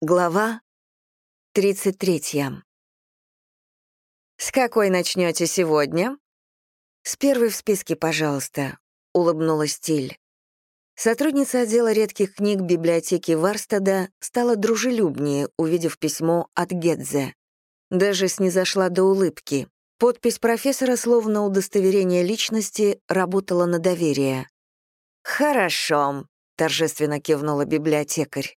Глава 33. «С какой начнете сегодня?» «С первой в списке, пожалуйста», — улыбнулась Тиль. Сотрудница отдела редких книг библиотеки Варстада стала дружелюбнее, увидев письмо от Гедзе. Даже снизошла до улыбки. Подпись профессора, словно удостоверение личности, работала на доверие. «Хорошо», — торжественно кивнула библиотекарь.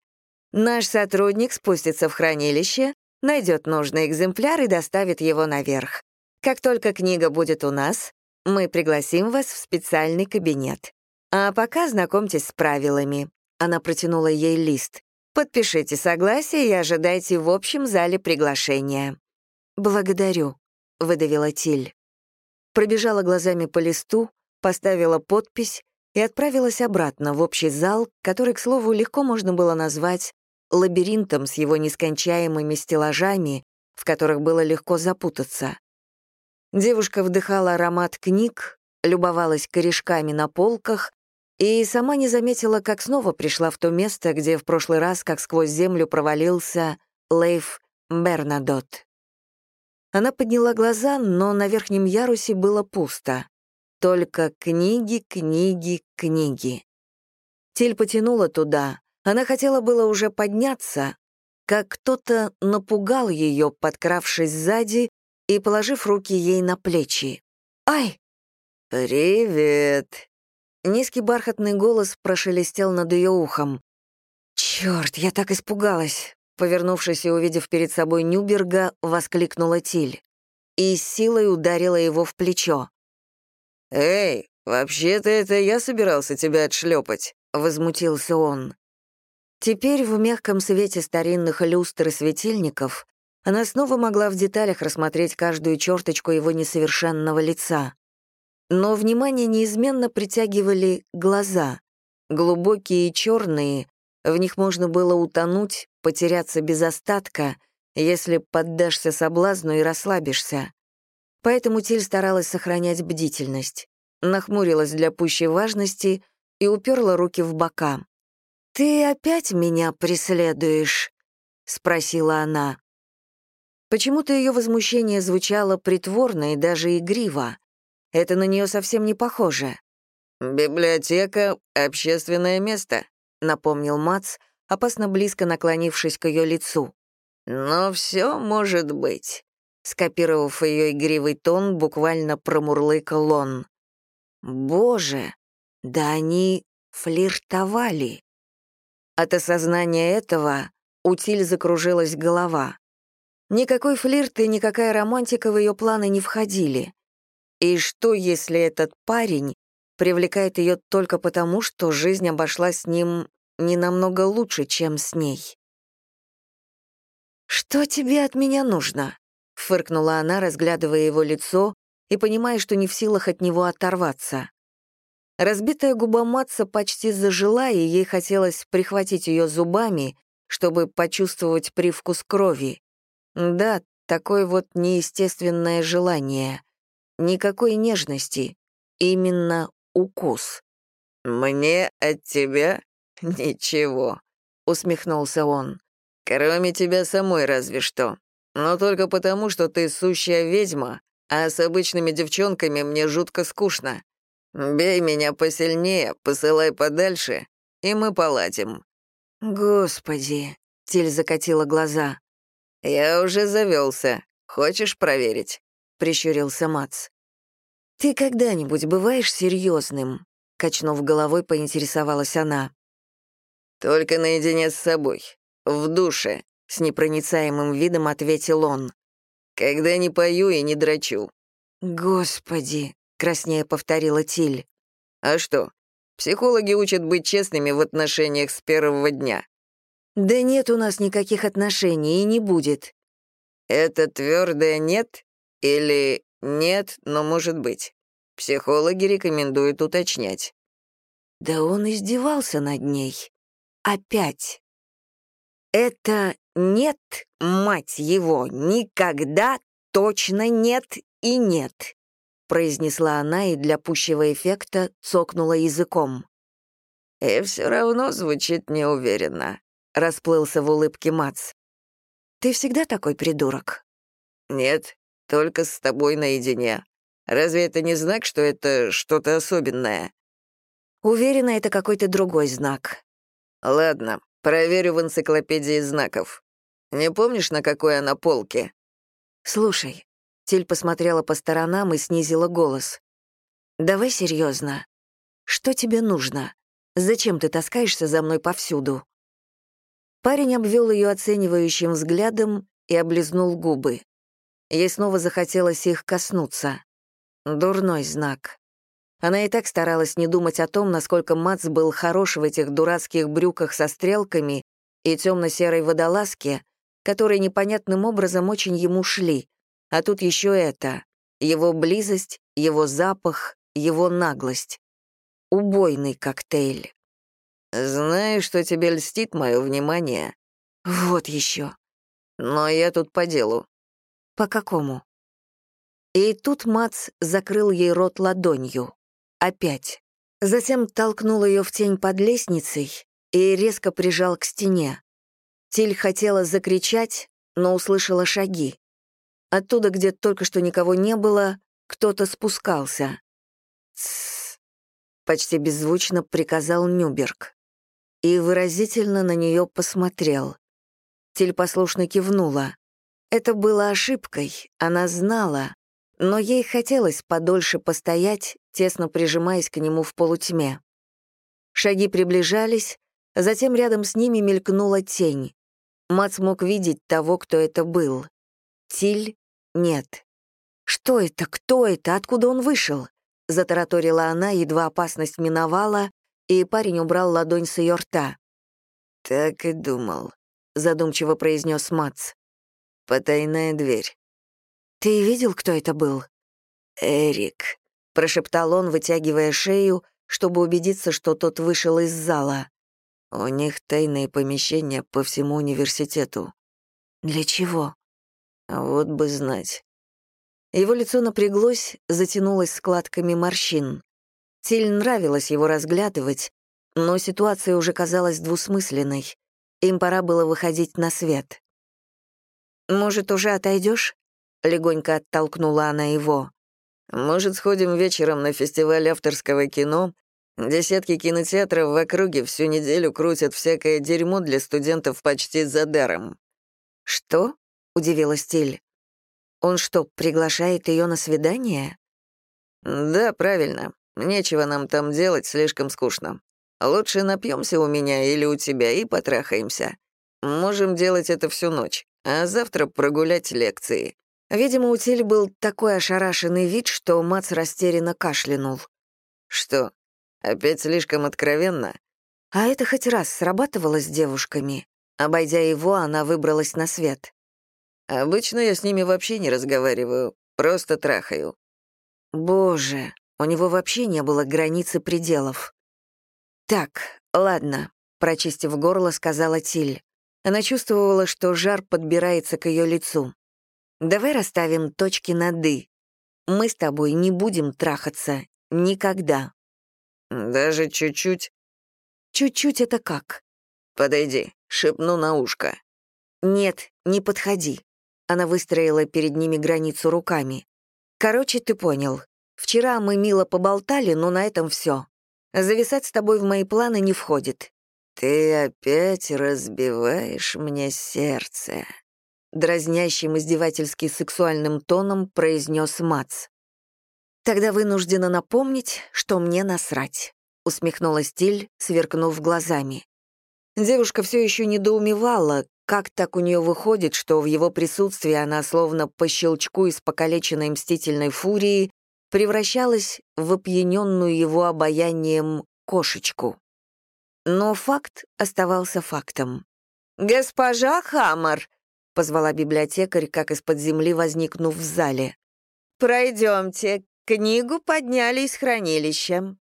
Наш сотрудник спустится в хранилище, найдет нужный экземпляр и доставит его наверх. Как только книга будет у нас, мы пригласим вас в специальный кабинет. А пока знакомьтесь с правилами. Она протянула ей лист. Подпишите согласие и ожидайте в общем зале приглашения. «Благодарю», — выдавила Тиль. Пробежала глазами по листу, поставила подпись и отправилась обратно в общий зал, который, к слову, легко можно было назвать лабиринтом с его нескончаемыми стеллажами, в которых было легко запутаться. Девушка вдыхала аромат книг, любовалась корешками на полках и сама не заметила, как снова пришла в то место, где в прошлый раз, как сквозь землю, провалился Лейф Бернадот. Она подняла глаза, но на верхнем ярусе было пусто. Только книги, книги, книги. Тель потянула туда, она хотела было уже подняться, как кто-то напугал ее, подкравшись сзади и положив руки ей на плечи. «Ай!» «Привет!» Низкий бархатный голос прошелестел над ее ухом. «Черт, я так испугалась!» Повернувшись и увидев перед собой Нюберга, воскликнула Тиль. И силой ударила его в плечо. «Эй, вообще-то это я собирался тебя отшлепать», — возмутился он. Теперь в мягком свете старинных люстр и светильников она снова могла в деталях рассмотреть каждую черточку его несовершенного лица. Но внимание неизменно притягивали глаза. Глубокие и черные, в них можно было утонуть, потеряться без остатка, если поддашься соблазну и расслабишься. Поэтому Тиль старалась сохранять бдительность. Нахмурилась для пущей важности и уперла руки в бока. «Ты опять меня преследуешь?» — спросила она. Почему-то ее возмущение звучало притворно и даже игриво. Это на нее совсем не похоже. «Библиотека — общественное место», — напомнил Мац, опасно близко наклонившись к ее лицу. «Но все может быть», — скопировав ее игривый тон, буквально промурлыкал он. «Боже, да они флиртовали». От осознания этого у Тиль закружилась голова. Никакой флирт и никакая романтика в ее планы не входили. И что, если этот парень привлекает ее только потому, что жизнь обошлась с ним не намного лучше, чем с ней? «Что тебе от меня нужно?» — фыркнула она, разглядывая его лицо и понимая, что не в силах от него оторваться. Разбитая губа Матса почти зажила, и ей хотелось прихватить ее зубами, чтобы почувствовать привкус крови. Да, такое вот неестественное желание. Никакой нежности. Именно укус. «Мне от тебя ничего», — усмехнулся он. «Кроме тебя самой разве что. Но только потому, что ты сущая ведьма, а с обычными девчонками мне жутко скучно. «Бей меня посильнее, посылай подальше, и мы поладим». «Господи», — Тиль закатила глаза. «Я уже завелся. Хочешь проверить?» — прищурился Мац. «Ты когда-нибудь бываешь серьезным? качнув головой, поинтересовалась она. «Только наедине с собой. В душе», — с непроницаемым видом ответил он. «Когда не пою и не драчу». «Господи», — краснее повторила Тиль. «А что, психологи учат быть честными в отношениях с первого дня?» «Да нет у нас никаких отношений и не будет». «Это твердое нет или нет, но может быть?» Психологи рекомендуют уточнять. Да он издевался над ней. Опять. Это нет, мать его, никогда точно нет и нет произнесла она и для пущего эффекта цокнула языком. «И все равно звучит неуверенно. расплылся в улыбке Мац. «Ты всегда такой придурок?» «Нет, только с тобой наедине. Разве это не знак, что это что-то особенное?» «Уверена, это какой-то другой знак». «Ладно, проверю в энциклопедии знаков. Не помнишь, на какой она полке?» «Слушай», — Тиль посмотрела по сторонам и снизила голос. «Давай серьезно. Что тебе нужно? Зачем ты таскаешься за мной повсюду?» Парень обвел ее оценивающим взглядом и облизнул губы. Ей снова захотелось их коснуться. Дурной знак. Она и так старалась не думать о том, насколько Мац был хорош в этих дурацких брюках со стрелками и темно-серой водолазке, которые непонятным образом очень ему шли. А тут еще это — его близость, его запах, его наглость. Убойный коктейль. «Знаю, что тебе льстит мое внимание». «Вот еще. Но я тут по делу». «По какому?» И тут Мац закрыл ей рот ладонью. Опять. Затем толкнул ее в тень под лестницей и резко прижал к стене. Тиль хотела закричать, но услышала шаги. Оттуда, где только что никого не было, кто-то спускался. «Тссс», — почти беззвучно приказал Нюберг. И выразительно на нее посмотрел. Тиль послушно кивнула. Это было ошибкой, она знала, но ей хотелось подольше постоять, тесно прижимаясь к нему в полутьме. Шаги приближались, затем рядом с ними мелькнула тень. Мац мог видеть того, кто это был. Тиль — нет. «Что это? Кто это? Откуда он вышел?» — затараторила она, едва опасность миновала, и парень убрал ладонь с ее рта. «Так и думал», — задумчиво произнес Мац. «Потайная дверь». «Ты видел, кто это был?» «Эрик», — прошептал он, вытягивая шею, чтобы убедиться, что тот вышел из зала. «У них тайные помещения по всему университету». «Для чего?» «Вот бы знать». Его лицо напряглось, затянулось складками морщин. Тиль нравилось его разглядывать, но ситуация уже казалась двусмысленной. Им пора было выходить на свет. «Может, уже отойдешь? легонько оттолкнула она его. «Может, сходим вечером на фестиваль авторского кино? Десятки кинотеатров в округе всю неделю крутят всякое дерьмо для студентов почти за даром». «Что?» — удивилась Тиль. «Он что, приглашает ее на свидание?» «Да, правильно. Нечего нам там делать, слишком скучно. Лучше напьемся у меня или у тебя и потрахаемся. Можем делать это всю ночь, а завтра прогулять лекции». Видимо, у Тиль был такой ошарашенный вид, что Мац растерянно кашлянул. «Что, опять слишком откровенно?» А это хоть раз срабатывало с девушками. Обойдя его, она выбралась на свет. «Обычно я с ними вообще не разговариваю, просто трахаю». «Боже, у него вообще не было границы пределов. «Так, ладно», — прочистив горло, сказала Тиль. Она чувствовала, что жар подбирается к ее лицу. «Давай расставим точки над «и». Мы с тобой не будем трахаться. Никогда». «Даже чуть-чуть?» «Чуть-чуть — это как?» «Подойди, шепну на ушко». «Нет, не подходи». Она выстроила перед ними границу руками. «Короче, ты понял. Вчера мы мило поболтали, но на этом все. Зависать с тобой в мои планы не входит». «Ты опять разбиваешь мне сердце», — дразнящим издевательски сексуальным тоном произнес Мац. «Тогда вынуждена напомнить, что мне насрать», — усмехнулась Тиль, сверкнув глазами. Девушка все еще недоумевала, как так у нее выходит, что в его присутствии она, словно по щелчку из покалеченной мстительной фурии, превращалась в опьяненную его обаянием кошечку. Но факт оставался фактом. «Госпожа Хаммер!» — позвала библиотекарь, как из-под земли возникнув в зале. «Пройдемте, книгу подняли из хранилища».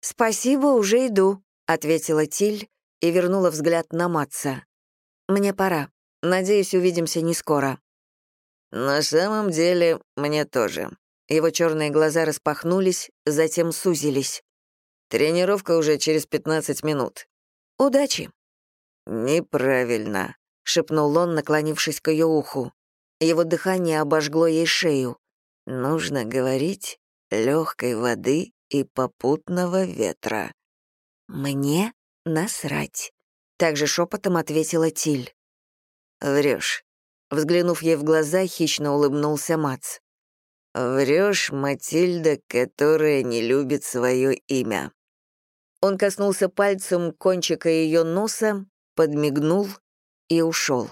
«Спасибо, уже иду», — ответила Тиль и вернула взгляд на Матца. «Мне пора. Надеюсь, увидимся не скоро». «На самом деле, мне тоже», его черные глаза распахнулись, затем сузились. «Тренировка уже через 15 минут». «Удачи». «Неправильно», — шепнул он, наклонившись к ее уху. Его дыхание обожгло ей шею. «Нужно говорить легкой воды и попутного ветра». «Мне насрать», — также шепотом ответила Тиль. Врешь. Взглянув ей в глаза, хищно улыбнулся Мац. Врешь, Матильда, которая не любит свое имя. Он коснулся пальцем кончика ее носа, подмигнул и ушел.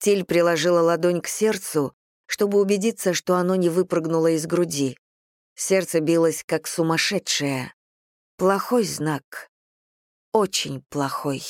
Тиль приложила ладонь к сердцу, чтобы убедиться, что оно не выпрыгнуло из груди. Сердце билось, как сумасшедшее. Плохой знак. Очень плохой.